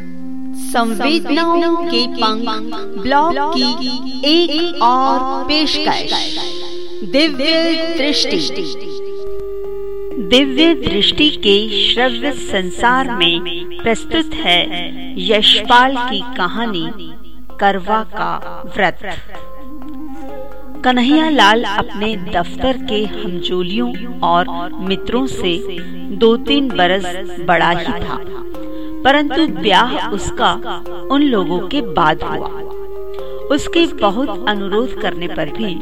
संवेदनाओं के पंख ब्लॉग की एक, एक और पेशकश। दिव्य दृष्टि। दिव्य दृष्टि के श्रव्य संसार में प्रस्तुत है यशपाल की कहानी करवा का व्रत। कन्हैया लाल अपने दफ्तर के हमजोलियों और मित्रों से दो तीन बरस बड़ा ही था। परंतु ब्याह उसका उन लोगों के बाद हुआ। उसके बहुत अनुरोध करने पर भी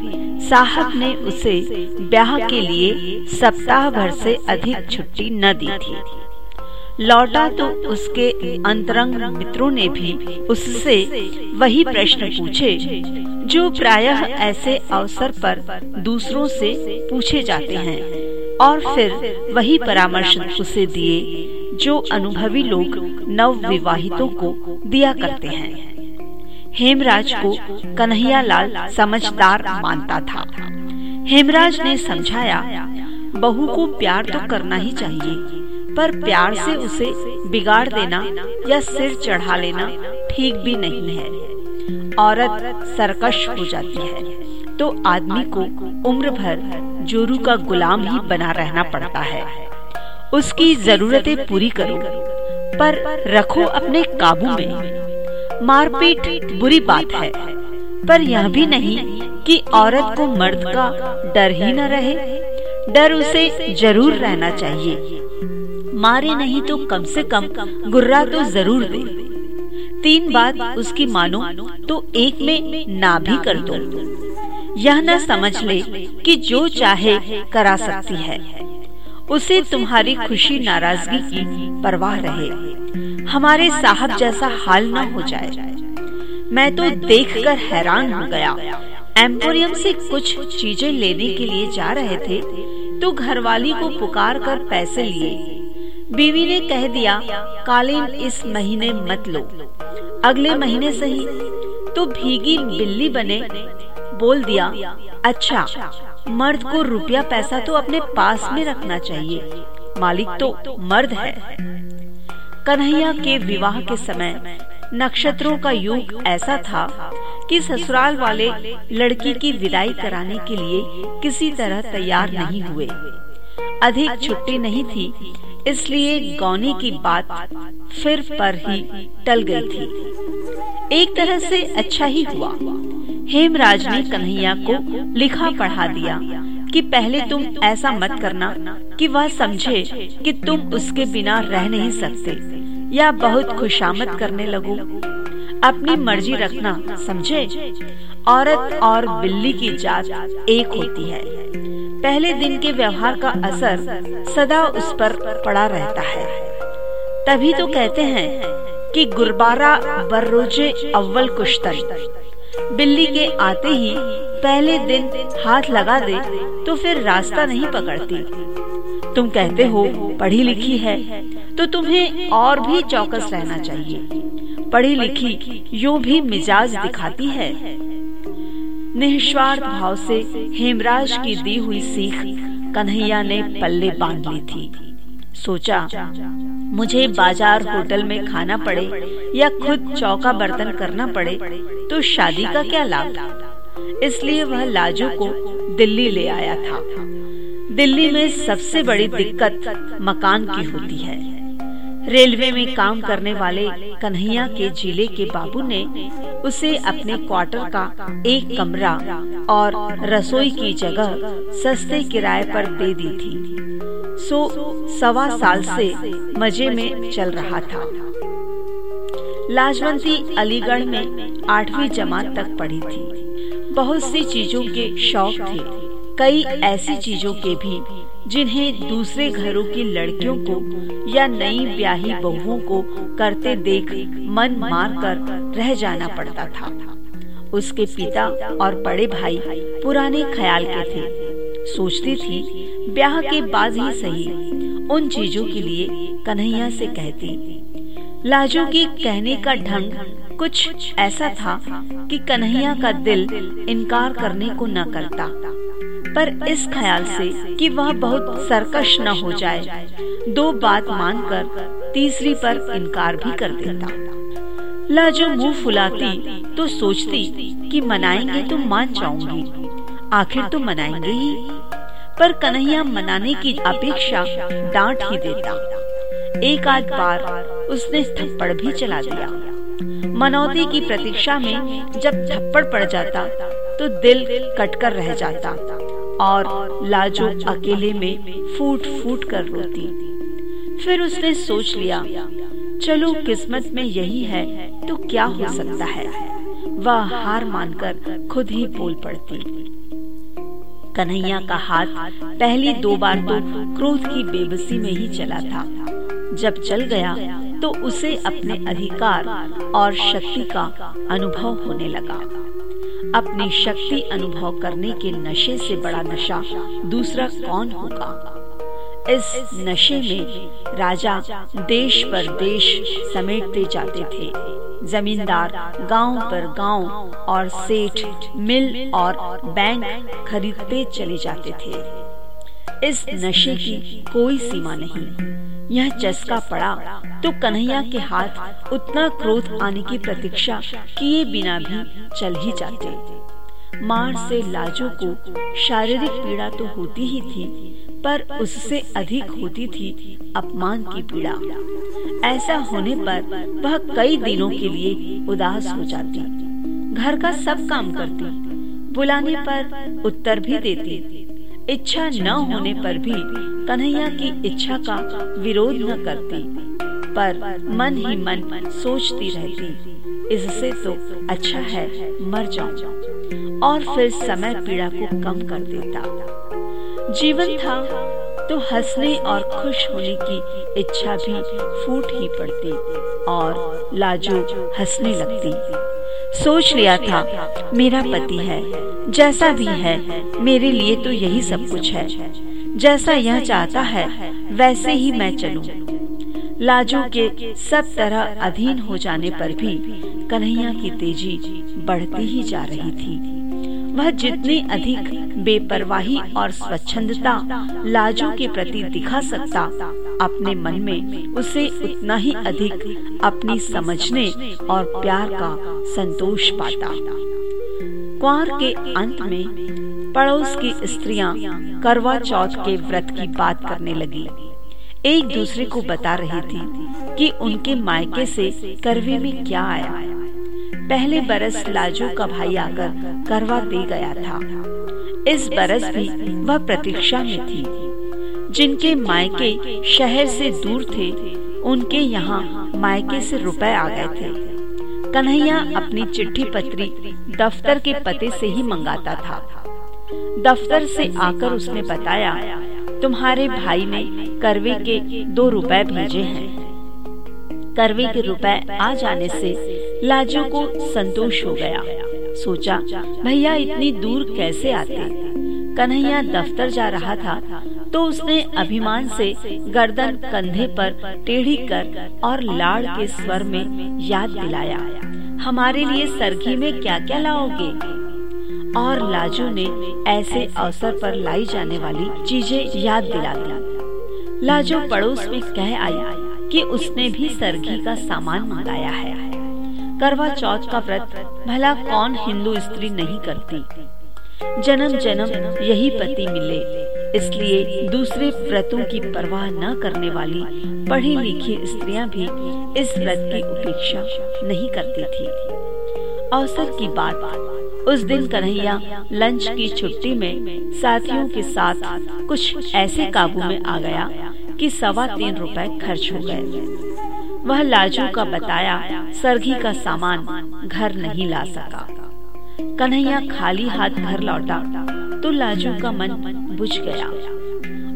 साहब ने उसे ब्याह के लिए सप्ताह भर से अधिक छुट्टी न दी थी। लौटा तो उसके अंतरंग मित्रों ने भी उससे वही प्रश्न पूछे, जो प्रायः ऐसे अवसर पर दूसरों से पूछे जाते हैं, और फिर वही परामर्श उसे दिए जो अनुभवी लोग नव विवाहितों को दिया करते हैं। हेमराज को कन्हैया लाल समझदार मानता था। हेमराज ने समझाया, बहू को प्यार तो करना ही चाहिए, पर प्यार से उसे बिगाड़ देना या सिर चढ़ा लेना ठीक भी नहीं है। औरत सरकश हो जाती है तो आदमी को उम्र भर जोरू का गुलाम ही बना रहना पड़ता है। उसकी जरूरतें पूरी करो पर रखो अपने काबू में। मारपीट बुरी बात है पर यह भी नहीं कि औरत को मर्द का डर ही न रहे। डर उसे ज़रूर रहना चाहिए। मारे नहीं तो कम से कम गुर्रा तो ज़रूर दे। तीन बात उसकी मानो तो एक में ना भी कर दो। यह न समझ ले कि जो चाहे करा सकती है। उसे तुम्हारी खुशी नाराज़गी की परवाह रहे। हमारे साहब जैसा हाल न हो जाए। मैं तो देखकर हैरान हो गया। एम्पोरियम से कुछ चीज़ें लेने के लिए जा रहे थे तो घरवाली को पुकार कर पैसे लिए। बीवी ने कह दिया, कालीन, इस महीने मत लो। अगले महीने सही। तो भीगी बिल्ली बने, बोल दिया अच्छा मर्द को रुपया पैसा तो अपने पास में रखना चाहिए। मालिक तो मर्द है। कन्हैया के विवाह के समय नक्षत्रों का युग ऐसा था कि ससुराल वाले लड़की की विदाई कराने के लिए किसी तरह तैयार नहीं हुए। अधिक छुट्टी नहीं थी, इसलिए गौनी की बात फिर पर ही टल गई थी। एक तरह से अच्छा ही हुआ। हेमराज ने कन्हैया को लिखा पढ़ा दिया कि पहले तुम ऐसा मत करना कि वह समझे कि तुम उसके बिना रह नहीं सकते या बहुत खुशामद करने लगो। अपनी मर्ज़ी रखना समझे? औरत और बिल्ली की जात एक होती है। पहले दिन के व्यवहार का असर सदा उस पर पड़ा रहता है। तभी तो कहते हैं कि गुरबारा बर्रोजे अव्वल कुश्तन। बिल्ली के आते ही पहले दिन हाथ लगा दे तो फिर रास्ता नहीं पकड़ती। तुम कहते हो, पढ़ी लिखी है तो तुम्हें और भी चौकस रहना चाहिए। पढ़ी लिखी यूँ भी मिजाज दिखाती है। निस्वार्थ भाव से हेमराज की दी हुई सीख कन्हैया ने पल्ले बाँध ली थी। सोचा, मुझे बाज़ार होटल में खाना पड़े या खुद चौका बर्तन करना पड़े तो शादी का क्या लाभ? इसलिए वह लाजू को दिल्ली ले आया था। दिल्ली में सबसे बड़ी दिक्कत मकान की होती है। रेलवे में काम करने वाले कन्हैया के ज़िले के बाबू ने उसे अपने क्वार्टर का एक कमरा और रसोई की जगह सस्ते किराए पर दे दी थी। सो सवा साल से मज़े में चल रहा था। लाजवंती अलीगढ़ में आठवीं जमात तक पढ़ी थी। बहुत सी चीज़ों के शौक थे। कई ऐसी चीज़ों के भी, जिन्हें दूसरे घरों की लड़कियों को या नई ब्याही बहुओं को करते देख मन मार कर रह जाना पड़ता था। उसके पिता और बड़े भाई पुराने ख्याल के थे। सोचती थी ब्याह के बाद ही सही। उन चीज़ों के लिए कन्हैया से कहती, लाजो की कहने का ढंग कुछ ऐसा था कि कन्हैया का दिल इनकार करने को न करता। पर इस ख्याल से कि वह बहुत सरकश न हो जाए, दो बात मानकर तीसरी पर इनकार भी कर देता। लाजो मुँह फुलाती तो सोचती कि मनाएँगे तो मान जाऊँगी, आखिर तो मनाएँगे ही पर कन्हैया मनाने की अपेक्षा डांट ही देता। एक आध बार उसने थप्पड़ भी चला दिया। मनौती की प्रतीक्षा में जब थप्पड़ पड़ जाता तो दिल कटकर रह जाता और लाजो अकेले में फूट फूट कर रोती। फिर उसने सोच लिया, चलो किस्मत में यही है तो क्या हो सकता है? वह हार मानकर खुद ही बोल पड़ती। कन्हैया का हाथ पहली दो बार तो क्रोध की बेबसी में ही चला था। जब चल गया तो उसे अपने अधिकार और शक्ति का अनुभव होने लगा। अपनी शक्ति अनुभव करने के नशे से बड़ा नशा दूसरा कौन होगा? इस नशे में राजा देश पर देश समेटते जाते थे। जमींदार, गाँव पर गाँव और सेठ, मिल और बैंक खरीदते चले जाते थे। इस नशे की कोई सीमा नहीं। यह चस्का पड़ा तो कन्हैया के हाथ उतना क्रोध आने की प्रतीक्षा किए बिना भी चल ही जाते। मार से लाजो को शारीरिक पीड़ा तो होती ही थी, पर उससे अधिक होती थी अपमान की पीड़ा। ऐसा होने पर वह कई दिनों के लिए उदास हो जाती। घर का सब काम करती, बुलाने पर उत्तर भी देती। इच्छा न होने पर भी कन्हैया की इच्छा का विरोध न करती, पर मन ही मन सोचती रहती, इससे तो अच्छा है मर जाऊँ। और फिर समय पीड़ा को कम कर देता। जीवन था तो हंसने और खुश होने की इच्छा भी फूट ही पड़ती और लाजो हंसने लगती। सोच लिया था, मेरा पति है, जैसा भी है, मेरे लिए तो यही सब कुछ है। जैसा यह चाहता है, वैसे ही मैं चलूँ। लाजो के सब तरह अधीन हो जाने पर भी कन्हैया की तेज़ी बढ़ती ही जा रही थी। वह जितनी अधिक बेपरवाही और स्वच्छंदता लाजो के प्रति दिखा सकता, अपने मन में उसे उतना ही अधिक अपनी समझने और प्यार का संतोष पाता। कुआर के अंत में पड़ोस की स्त्रियाँ करवा चौथ के व्रत की बात करने लगी। एक दूसरे को बता रही थी कि उनके मायके से करवे में क्या आया। पहले बरस लाजू का भाई आकर करवा दे गया था। इस बरस भी वह प्रतीक्षा में थी। जिनके मायके शहर से दूर थे, उनके यहाँ मायके से रुपए आ गए थे। कन्हैया अपनी चिट्ठी पत्री दफ्तर के पते से ही मंगाता था। दफ्तर से आकर उसने बताया तुम्हारे भाई ने करवे के दो रुपए भेजे हैं। करवे के रुपए आ जाने से लाजो को संतोष हो गया। सोचा, भैया, इतनी दूर कैसे आते? कन्हैया दफ्तर जा रहा था तो उसने अभिमान से गर्दन कंधे पर टेढ़ी कर और लाड़ के स्वर में याद दिलाया, हमारे लिए सरगी में क्या क्या लाओगे? और लाजू ने ऐसे अवसर पर लाई जाने वाली चीज़ें याद दिला दी। लाजो पड़ोस में कह आई कि उसने भी सरगी का सामान मंगाया है। करवा चौथ का व्रत, भला कौन हिंदू स्त्री नहीं करती? जन्म जन्म यही पति मिले, इसलिए दूसरे व्रतों की परवाह न करने वाली पढ़ी लिखी स्त्रियाँ भी इस व्रत की उपेक्षा नहीं करती थी। अवसर की बात उस दिन कन्हैया लंच की छुट्टी में साथियों के साथ कुछ ऐसे काबू में आ गया कि सवा तीन रुपए खर्च हो गए। वह लाजू का बताया सरगी का सामान घर नहीं ला सका। कन्हैया खाली हाथ घर लौटा तो लाजू का मन बुझ गया।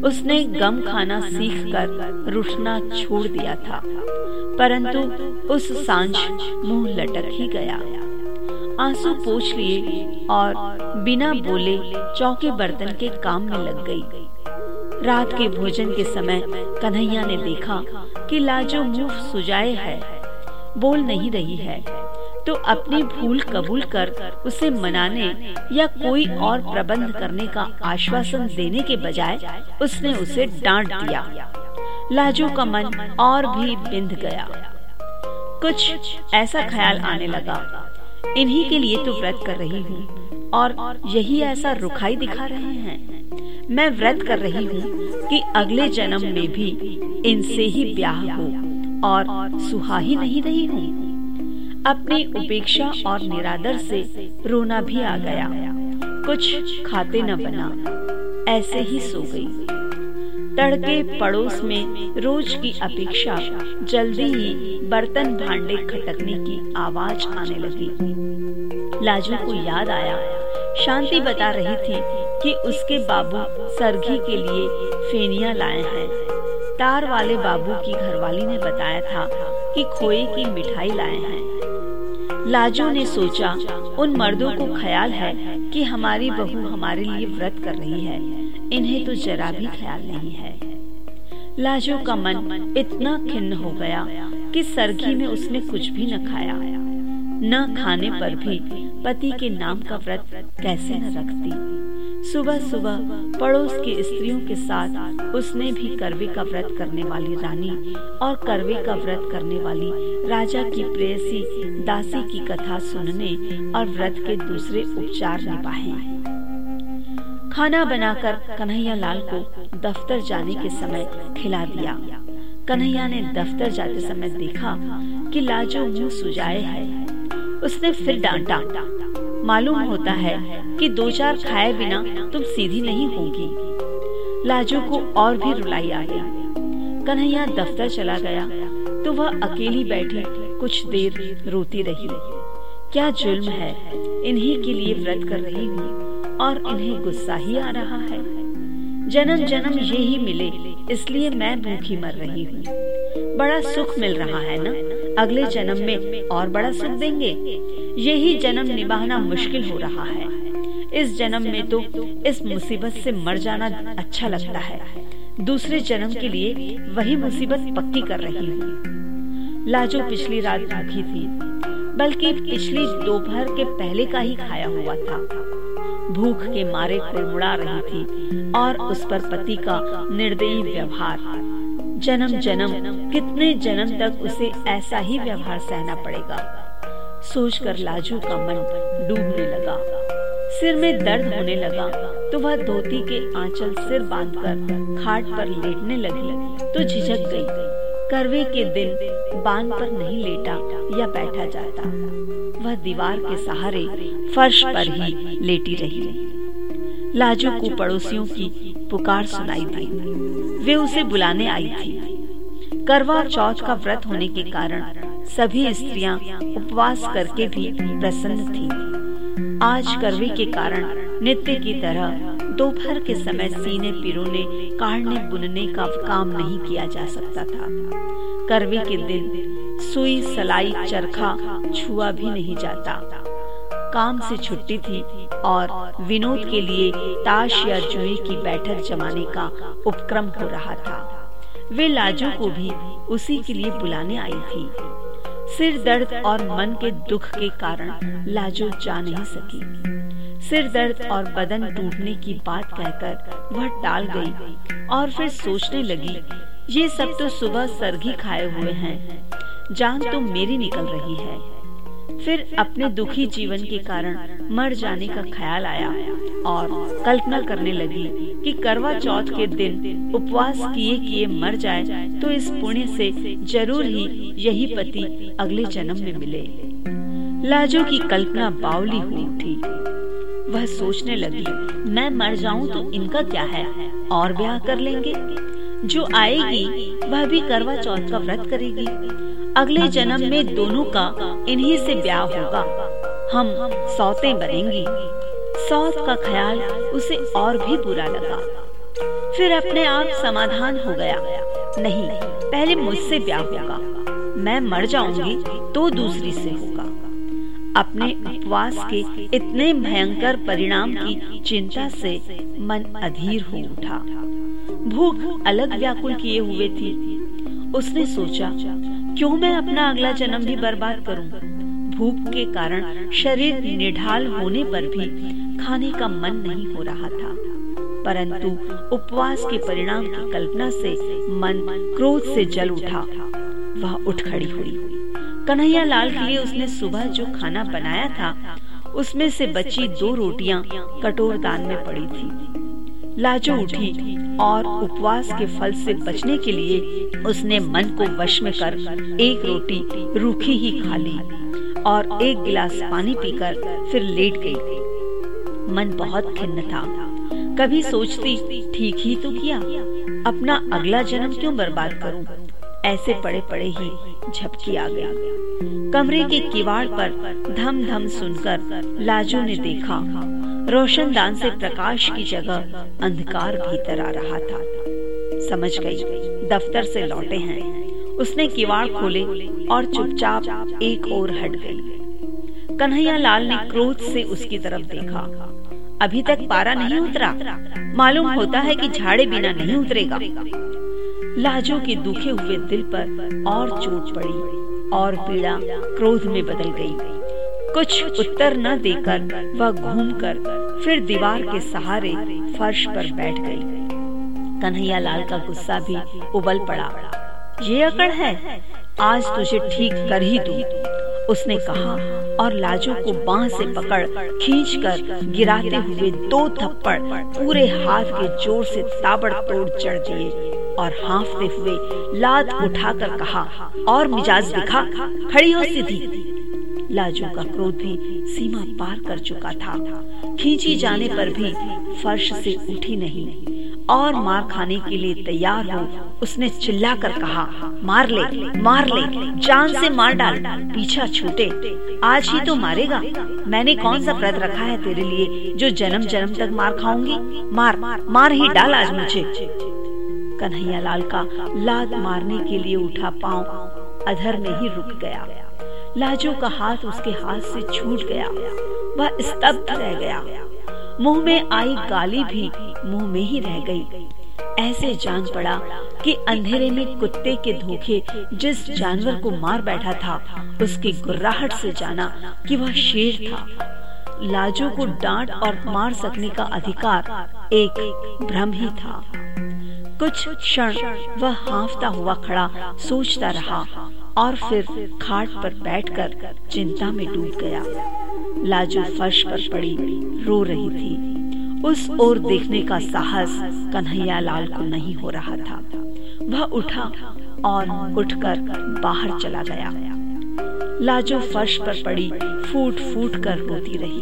उसने गम खाना सीख कर रुठना छोड़ दिया था, परंतु उस साँझ मुँह लटक ही गया। आँसू पोछ लिए और बिना बोले चौके बर्तन के काम में लग गई। रात के भोजन के समय कन्हैया ने देखा कि लाजो मुँह सुजाए है, बोल नहीं रही है तो अपनी भूल कबूल कर उसे मनाने या कोई और प्रबंध करने का आश्वासन देने के बजाय उसने उसे डांट दिया। लाजो का मन और भी बिंद गया। कुछ ऐसा ख्याल आने लगा इन्हीं के लिए तो व्रत कर रही हूँ। और यही ऐसा रुखाई दिखा रहे हैं। मैं व्रत कर रही हूँ कि अगले जन्म में भी इनसे ही ब्याह हो और सुहा ही नहीं रही हूँ। अपनी उपेक्षा और निरादर से रोना भी आ गया। कुछ खाते न बना, ऐसे ही सो गई। तड़के पड़ोस में रोज की अपेक्षा जल्दी ही बर्तन भांडे खटकने की आवाज़ आने लगी। लाजू को याद आया। शांति बता रही थी कि उसके बाबू सरघी के लिए फेनिया लाए हैं। तार वाले बाबू की घरवाली ने बताया था कि खोए की मिठाई लाए हैं। लाजू ने सोचा, उन मर्दों को ख्याल है कि हमारी बहू हमारे लिए व्रत कर रही है। इन्हें तो जरा भी ख्याल नहीं है। लाजो का मन इतना खिन्न हो गया कि सरगी में उसने कुछ भी न खाया। न खाने पर भी पति के नाम का व्रत कैसे न रखती। सुबह सुबह पड़ोस की स्त्रियों के साथ उसने भी करवे का व्रत करने वाली रानी और करवे का व्रत करने वाली राजा की प्रेयसी, दासी की कथा सुनने और व्रत के दूसरे उपचार निभाए। खाना बनाकर कन्हैया लाल को दफ्तर जाने के समय खिला दिया। कन्हैया ने दफ्तर जाते समय देखा कि लाजो मुँह सुजाए है। उसने फिर डांटा, मालूम होता है कि दो चार खाए बिना तुम सीधी नहीं होगी। लाजो को और भी रुलाई आ गई। कन्हैया दफ्तर चला गया तो वह अकेली बैठी कुछ देर रोती रही। क्या जुल्म है? इन्हीं के लिए व्रत कर रही हूँ। और इन्हें गुस्सा ही आ रहा है। जन्म जन्म ये ही मिले, इसलिए मैं भूखी मर रही हूँ। बड़ा सुख मिल रहा है ना? अगले जन्म में और बड़ा सुख देंगे? यही जन्म निभाना मुश्किल हो रहा है। इस जन्म में तो इस मुसीबत से मर जाना अच्छा लगता है। दूसरे जन्म के लिए वही मुसीबत पक्की कर रही हूँ। लाजो पिछली रात भूखी थी, बल्कि पिछली दोपहर के पहले का ही खाया हुआ था। भूख के मारे कुड़मुड़ा रही थी और उस पर पति का निर्दयी व्यवहार। जन्म जन्म, कितने जन्म तक उसे ऐसा ही व्यवहार सहना पड़ेगा? सोचकर लाजू का मन डूबने लगा। सिर में दर्द होने लगा तो वह धोती के आंचल सिर बांधकर खाट पर लेटने लगी तो झिझक गई। करवे के दिन बाँध पर नहीं लेटा या बैठा जाता। वह दीवार के सहारे फर्श पर ही लेटी रही। लाजू को पड़ोसियों की पुकार सुनाई दी। वे उसे बुलाने आई थी। करवा चौथ का व्रत होने के कारण सभी स्त्रियाँ उपवास करके भी प्रसन्न थी। आज करवे के कारण नित्य की तरह दोपहर के समय सीने पिरोने काटने बुनने का काम नहीं किया जा सकता था। करवे के दिन सुई सलाई चरखा छुआ भी नहीं जाता। काम से छुट्टी थी और विनोद के लिए ताश या जुए की बैठक जमाने का उपक्रम हो रहा था। वे लाजू को भी उसी के लिए बुलाने आई थी। सिर दर्द और मन के दुख के कारण लाजो जा नहीं सकी। सिर दर्द और बदन टूटने की बात कहकर वह टाल गई और फिर सोचने लगी, ये सब तो सुबह सरगी खाए हुए हैं। जान तो मेरी निकल रही है। फिर अपने दुखी जीवन के कारण मर जाने का ख्याल आया और कल्पना करने लगी कि करवा चौथ के दिन उपवास किए किए मर जाए तो इस पुण्य से ज़रूर ही यही पति अगले जन्म में मिले। लाजो की कल्पना बावली हुई उठी। वह सोचने लगी, मैं मर जाऊँ तो इनका क्या है? और ब्याह कर लेंगे? जो आएगी, वह भी करवा चौथ का व्रत करेगी। अगले जन्म में दोनों का इन्हीं से ब्याह होगा। हम सौते बनेंगी। सौत का ख्याल उसे और भी बुरा लगा। फिर अपने आप समाधान हो गया। नहीं, पहले मुझसे ब्याह होगा। मैं मर जाऊँगी तो दूसरी से होगा। अपने उपवास के इतने भयंकर परिणाम की चिंता से मन अधीर हो उठा। भूख अलग व्याकुल किए हुए थी। उसने सोचा क्यों मैं अपना अगला जन्म भी बर्बाद करूँ? भूख के कारण शरीर निढाल होने पर भी खाने का मन नहीं हो रहा था। परंतु उपवास के परिणाम की कल्पना से मन क्रोध से जल उठा। वह उठ खड़ी हुई। कन्हैया लाल के लिए उसने सुबह जो खाना बनाया था, उसमें से बची दो रोटियाँ कटोर दान में पड़ी थी। लाजो उठी और उपवास के फल से बचने के लिए उसने मन को वश में कर एक रोटी रूखी ही खा ली और एक गिलास पानी पीकर फिर लेट गई। मन बहुत खिन्न था। कभी सोचती, ठीक ही तो किया। अपना अगला जन्म क्यों बर्बाद करूँ? ऐसे पड़े पड़े ही झपकी आ गया। कमरे के किवाड़ पर धम धम सुनकर लाजू ने देखा, रोशनदान से प्रकाश की जगह अंधकार भीतर आ रहा था। समझ गई। दफ्तर से लौटे हैं। उसने किवाड़ खोले और चुपचाप एक और हट गई। कन्हैया लाल ने क्रोध से उसकी तरफ़ देखा। अभी तक पारा नहीं उतरा। मालूम होता है कि झाड़े बिना नहीं उतरेगा। लाजो के दुखे हुए दिल पर और चोट पड़ी और पीड़ा क्रोध में बदल गई। कुछ उत्तर न देकर वह घूमकर फिर दीवार के सहारे फर्श पर बैठ गई। कन्हैया लाल का गुस्सा भी उबल पड़ा। ये अकड़ है, आज तुझे ठीक कर ही दू, उसने कहा और लाजू को बाह से पकड़ खींचकर गिराते हुए दो थप्पड़ पूरे हाथ के ज़ोर से ताबड़तोड़ चढ़ दिए और हाफते हुए लात उठाकर कहा, और मिजाज दिखा, खड़ी हो सीधी। लाजू का क्रोध भी सीमा पार कर चुका था। खींची जाने पर भी फर्श से उठी नहीं। और मार खाने के लिए तैयार हो, उसने चिल्लाकर कहा, मार ले मार ले, जान से मार डाल, पीछा छूटे, आज ही तो मारेगा। मैंने कौन सा व्रत रखा है तेरे लिए जो जन्म जन्म तक मार खाऊँगी? मार मार ही डाल आज मुझे। कन्हैया लाल का लात मारने के लिए उठा पाँव अधर में ही रुक गया। लाजो का हाथ उसके हाथ से छूट गया। वह स्तब्ध रह गया। मुँह में आई गाली भी मुँह में ही रह गई। ऐसे जान पड़ा कि अंधेरे में कुत्ते के धोखे जिस जानवर को मार बैठा था, उसकी गुर्राहट से जाना कि वह शेर था। लाजो को डांट और मार सकने का अधिकार एक भ्रम ही था। कुछ क्षण वह हाफता हुआ खड़ा सोचता रहा और फिर खाट पर बैठकर चिंता में डूब गया। लाजो फर्श पर पड़ी, रो रही थी। उस ओर देखने का साहस कन्हैया लाल को नहीं हो रहा था। वह उठा और उठकर बाहर चला गया। लाजो फर्श पर पड़ी फूट फूट कर रोती रही।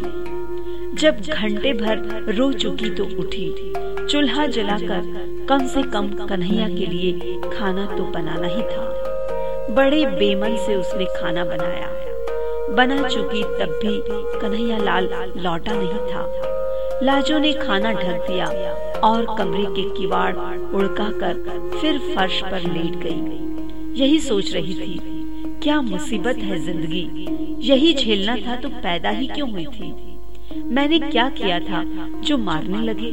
जब घंटे भर रो चुकी तो उठी। चूल्हा जलाकर कम से कम कन्हैया के लिए खाना तो बनाना ही था। बड़े बेमन से उसने खाना बनाया। बना चुकी तब भी कन्हैया लाल लौटा नहीं था। लाजो ने खाना ढक दिया और कमरे के किवाड़ उड़का कर फिर फर्श पर लेट गई। यही सोच रही थी, क्या मुसीबत है ज़िंदगी? यही झेलना था तो पैदा ही क्यों हुई थी? मैंने क्या किया था जो मारने लगे?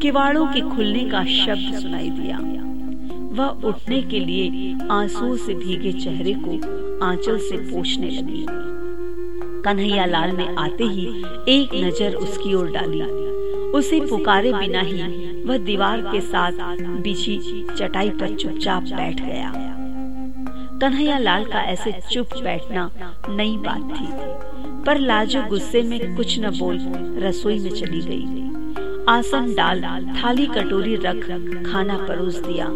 किवाड़ों के खुलने का शब्द सुनाई दिया। वह उठने के लिए आंसुओं से भीगे चेहरे को आंचल से पोछने लगी। कन्हैया लाल ने आते ही एक नज़र उसकी ओर डाली। उसे पुकारे बिना ही वह दीवार के साथ बिछी चटाई पर चुपचाप बैठ गया। कन्हैया लाल का ऐसे चुप बैठना नई बात थी, पर लाजो गुस्से में कुछ न बोल रसोई में चली गई। आसन डाल, थाली कटोरी रख, खाना परोस दिया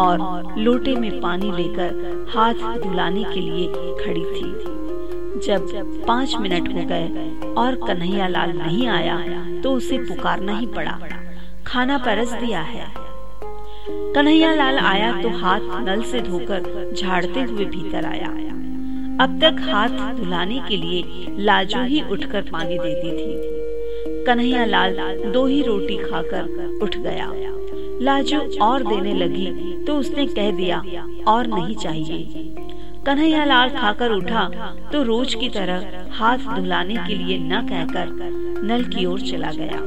और लोटे में पानी लेकर हाथ धुलाने के लिए खड़ी थी। जब पाँच मिनट हो गए और कन्हैया लाल नहीं आया तो उसे पुकारना ही पड़ा। खाना परस दिया है। कन्हैया लाल आया तो हाथ नल से धोकर झाड़ते हुए भीतर आया। अब तक हाथ धुलाने के लिए लाजो ही उठकर पानी देती थी। कन्हैया लाल दो ही रोटी खाकर उठ गया। लाजू और देने लगी तो उसने कह दिया, और नहीं चाहिए। कन्हैया लाल खाकर उठा तो रोज की तरह हाथ धुलाने के लिए न कहकर नल की ओर चला गया।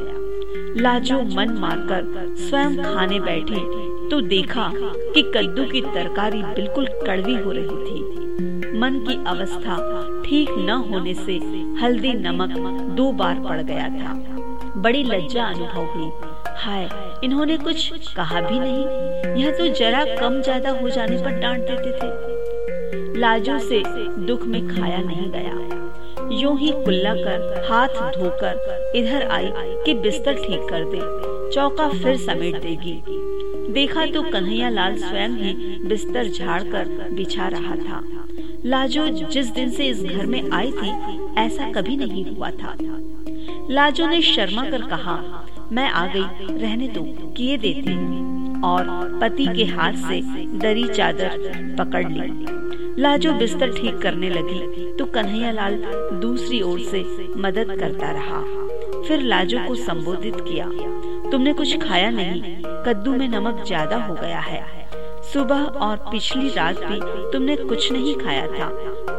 लाजो मन मारकर स्वयं खाने बैठे तो देखा कि कद्दू की तरकारी बिल्कुल कड़वी हो रही थी। मन की अवस्था ठीक न होने से हल्दी नमक दो बार पड़ गया था। बड़ी लज्जा अनुभव हुई। हाय, इन्होंने कुछ कहा भी नहीं। यह तो जरा कम ज़्यादा हो जाने पर डांट देते थे। लाजो से दुख में खाया नहीं गया। यूँ ही कुल्ला कर हाथ धोकर इधर आई कि बिस्तर ठीक कर दे, चौका फिर समेट देगी। देखा तो कन्हैया लाल स्वयं ही बिस्तर झाड़ कर बिछा रहा था। लाजो जिस दिन से इस घर में आई थी, ऐसा कभी नहीं हुआ था। लाजो ने शर्मा कर कहा, मैं आ गई, रहने दो, किए देती और पति के हाथ से दरी चादर पकड़ ली। लाजो बिस्तर ठीक करने लगी तो कन्हैया लाल दूसरी ओर से मदद करता रहा। फिर लाजो को संबोधित किया, तुमने कुछ खाया नहीं? कद्दू में नमक ज़्यादा हो गया है। सुबह और पिछली रात भी तुमने कुछ नहीं खाया था।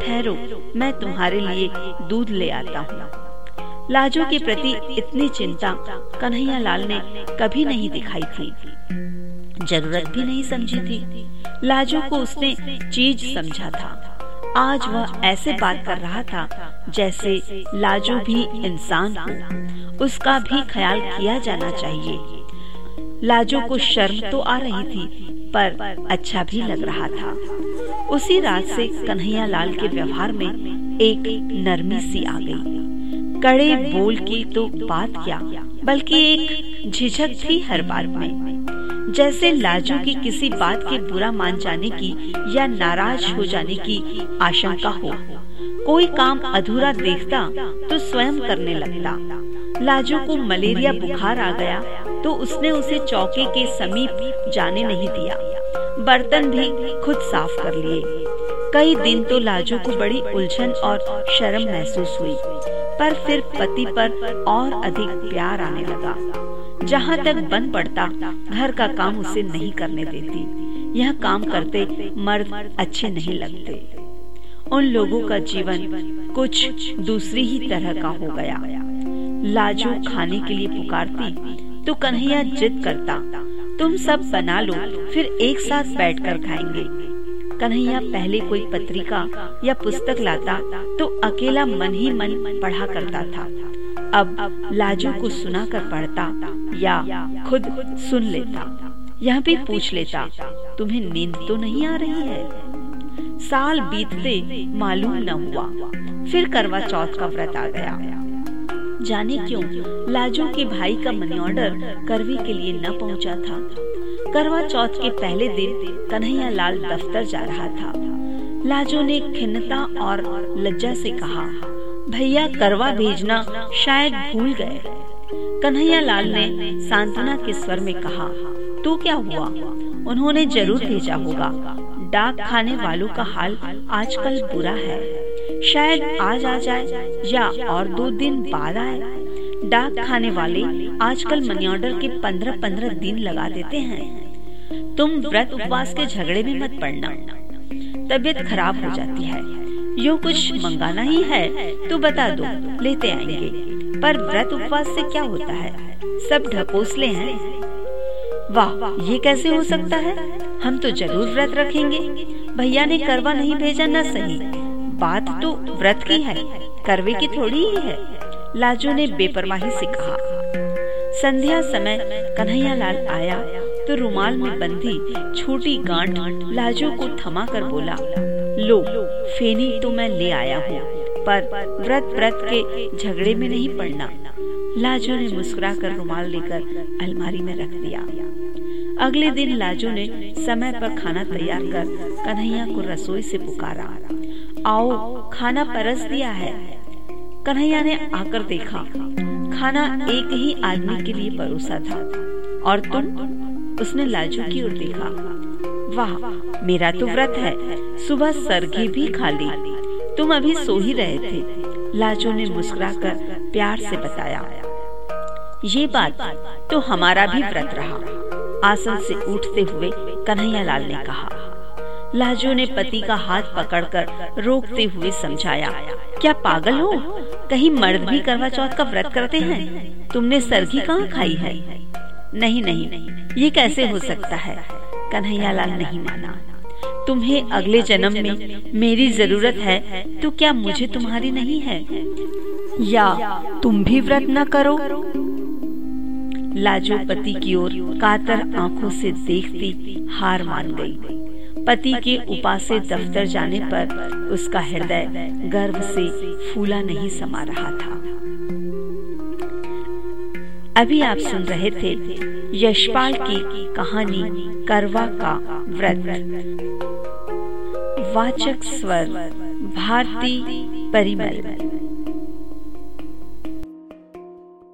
ठहरो, मैं तुम्हारे लिए दूध ले आता हूँ। लाजो के प्रति इतनी चिंता कन्हैया लाल ने कभी नहीं दिखाई थी। ज़रूरत भी नहीं समझी थी। लाजो को उसने चीज़ समझा था। आज वह ऐसे बात कर रहा था जैसे लाजो भी इंसान हो। उसका भी ख्याल किया जाना चाहिए। लाजो को शर्म तो आ रही थी, पर अच्छा भी लग रहा था। उसी रात से कन्हैया लाल के व्यवहार में एक नरमी सी आ गई। कड़े बोल की तो बात क्या, बल्कि एक झिझक थी हर बार में। जैसे लाजू की किसी बात के बुरा मान जाने की या नाराज़ हो जाने की आशंका हो। कोई काम अधूरा देखता तो स्वयं करने लगता। लाजू को मलेरिया बुखार आ गया तो उसने उसे चौके के समीप जाने नहीं दिया। बर्तन भी खुद साफ़ कर लिए। कई दिन तो लाजू को बड़ी उलझन और शर्म महसूस हुई, पर फिर पति पर और अधिक प्यार आने लगा। जहाँ तक बन पड़ता, घर का काम उसे नहीं करने देती। यह काम करते मर्द अच्छे नहीं लगते। उन लोगों का जीवन कुछ दूसरी ही तरह का हो गया। लाजू खाने के लिए पुकारती तो कन्हैया जिद करता, तुम सब बना लो, फिर एक साथ बैठकर खाएँगे। कन्हैया पहले कोई पत्रिका या पुस्तक लाता तो अकेला मन ही मन पढ़ा करता था। अब लाजू को सुना कर पढ़ता या खुद सुन लेता, यह भी पूछ लेता, तुम्हें नींद तो नहीं आ रही है? साल बीतते मालूम न हुआ, फिर करवा चौथ का व्रत आ गया। जाने क्यों, लाजू के भाई का मनी ऑर्डर करवी के लिए न पहुँचा था। करवा चौथ के पहले दिन कन्हैया लाल दफ्तर जा रहा था। लाजो ने खिन्नता और लज्जा से कहा भैया करवा भेजना शायद भूल गए। कन्हैया लाल ने सांत्वना के स्वर में कहा तो क्या हुआ? उन्होंने ज़रूर भेजा होगा। डाक खाने वालों का हाल आजकल बुरा है। शायद आज आ जाए या और दो दिन बाद आए। डाक खाने वाले आजकल मनी ऑर्डर के पंद्रह पंद्रह दिन लगा देते हैं। तुम व्रत उपवास के झगड़े में मत पड़ना। तबीयत खराब हो जाती है। यो कुछ मंगाना ही है तो बता दो, लेते आएँगे। पर व्रत उपवास से क्या होता है? सब ढकोसले हैं। वाह, ये कैसे हो सकता है? हम तो ज़रूर व्रत रखेंगे। भैया ने करवा नहीं भेजा न सही। बात तो व्रत की है, करवे की थोड़ी ही है, लाजो ने बेपरवाही से कहा। संध्या समय कन्हैया लाल आया तो रुमाल में बंधी छोटी गांठ लाजो को थमा कर बोला लो, फेनी तो मैं ले आया हूँ, पर व्रत व्रत के झगड़े में नहीं पड़ना। लाजो ने मुस्कुरा कर रुमाल लेकर अलमारी में रख दिया। अगले दिन लाजो ने समय पर खाना तैयार कर कन्हैया को रसोई से पुकारा। आओ, खाना परस दिया है। कन्हैया ने आकर देखा, खाना एक ही आदमी के लिए परोसा था। और तुम? उसने लाजू की ओर देखा। वाह, मेरा तो व्रत है। सुबह सरगी भी खा ली। तुम अभी सो ही रहे थे। लाजो ने मुस्कुराकर प्यार से बताया। ये बात तो हमारा भी व्रत रहा। आसन से उठते हुए कन्हैया लाल ने कहा। लाजो ने पति का हाथ पकड़कर रोकते हुए समझाया, क्या पागल हो? कहीं मर्द भी करवा चौथ का व्रत करते हैं? तुमने सरगी कहाँ खाई है? नहीं नहीं। ये कैसे हो सकता है? कन्हैया लाल नहीं माना। तुम्हें अगले जन्म में मेरी ज़रूरत है तो क्या मुझे तुम्हारी नहीं है? या तुम भी व्रत न करो? लाजो पति की ओर कातर आँखों से देखती हार मान गई। पति के उपासे दफ्तर जाने पर उसका हृदय गर्व से फूला नहीं समा रहा था। अभी आप सुन रहे थे यशपाल की कहानी करवा का व्रत। वाचक स्वर भारती परिमल।